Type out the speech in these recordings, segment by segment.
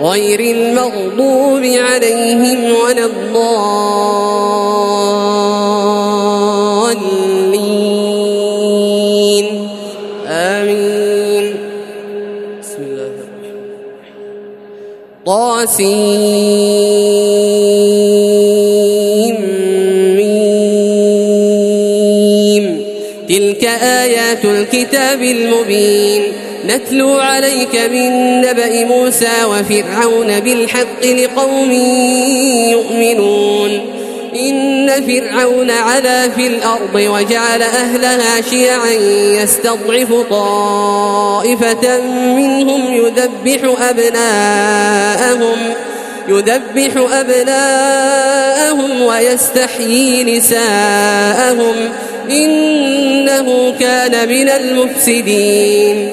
غير المغضوب عليهم ولا الضالين. آمين. بسم الله الرحمن الرحيم. تلك آيات الكتاب المبين. نتلو عليك من نبأ موسى وفرعون بالحق لقوم يؤمنون. إن فرعون علا في الأرض وجعل أهلها شيعا يستضعف طائفة منهم يذبح أبناءهم يذبح أبناءهم ويستحيي نساءهم. إنه كان من المفسدين.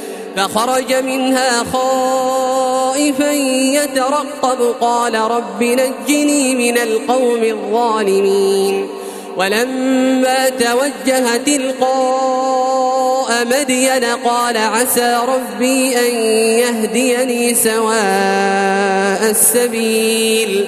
فخرج منها خائفا يترقب. قال رب نجني من القوم الظالمين. ولما توجه تلقاء مدين قال عسى ربي أن يهديني سواء السبيل.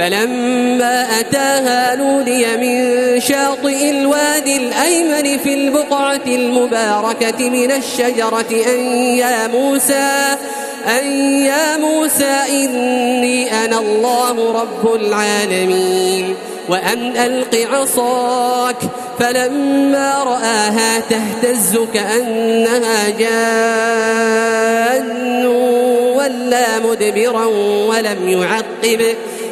فلما أتاها نودي من شاطئ الوادي الأيمن في البقعة المباركة من الشجرة أن يا موسى أن يا موسى إني أنا الله رب العالمين. وأن ألق عصاك فلما رآها تهتز كأنها جان ولا مدبرا ولم يعقب.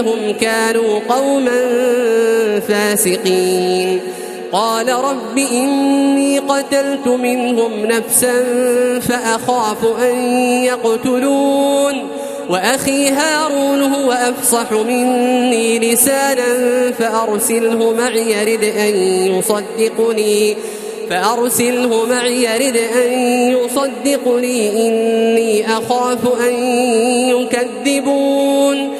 إنهم كانوا قوما فاسقين قال رب إني قتلت منهم نفسا فأخاف أن يقتلون وأخي هارون هو أفصح مني لسانا فأرسله معي يرد أن يصدقني فأرسله معي يرد أن يصدقني إني أخاف أن يكذبون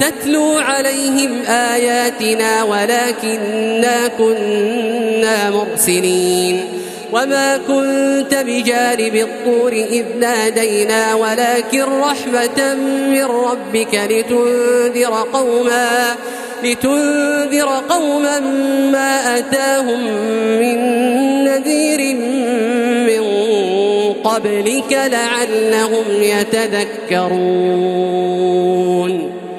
تتلو عليهم آياتنا ولكننا كنا مرسلين وما كنت بجانب الطور إذ نادينا ولكن رحمة من ربك لتنذر قوما لتنذر قوما ما أتاهم من نذير من قبلك لعلهم يتذكرون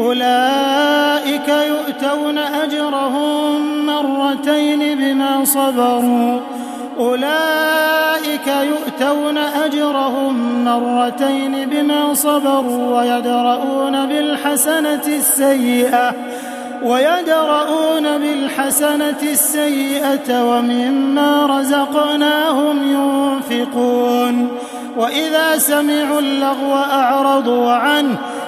أولئك يؤتون أجرهم مرتين بما صبروا. أولئك يؤتون أجرهم مرتين بما صبروا ويدرؤون بالحسنة السيئة ويدرؤون بالحسنة السيئة ومما رزقناهم ينفقون. وإذا سمعوا اللغو أعرضوا عنه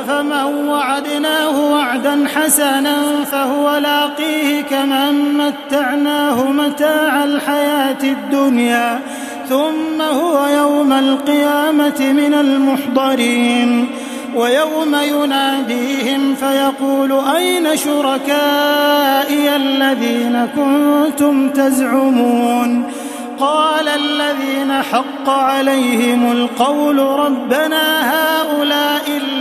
أفمن وعدناه وعدا حسنا فهو لاقيه كمن متعناه متاع الحياة الدنيا ثم هو يوم القيامة من المحضرين ويوم يناديهم فيقول أين شركائي الذين كنتم تزعمون؟ قال الذين حق عليهم القول ربنا هؤلاء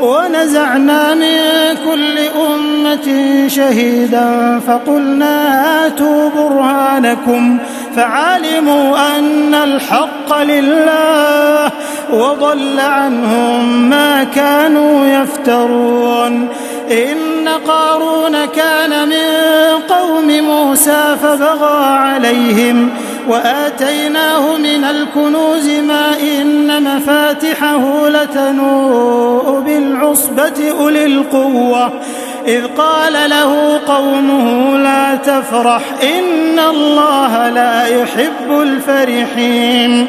ونزعنا من كل أمة شهيدا فقلنا هاتوا برهانكم فعلموا أن الحق لله وضل عنهم ما كانوا يفترون إن قارون كان من قوم موسى فبغى عليهم وآتيناه من الكنوز ما إن مفاتحه لتنوء بالعصبة أولي القوة إذ قال له قومه لا تفرح إن الله لا يحب الفرحين.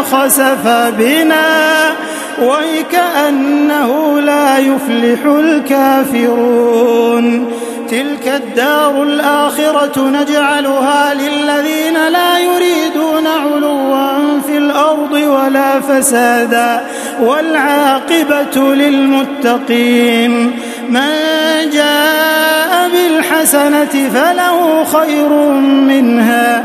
لخسف بنا ويكأنه لا يفلح الكافرون. تلك الدار الآخرة نجعلها للذين لا يريدون علوا في الأرض ولا فسادا والعاقبة للمتقين. من جاء بالحسنة فله خير منها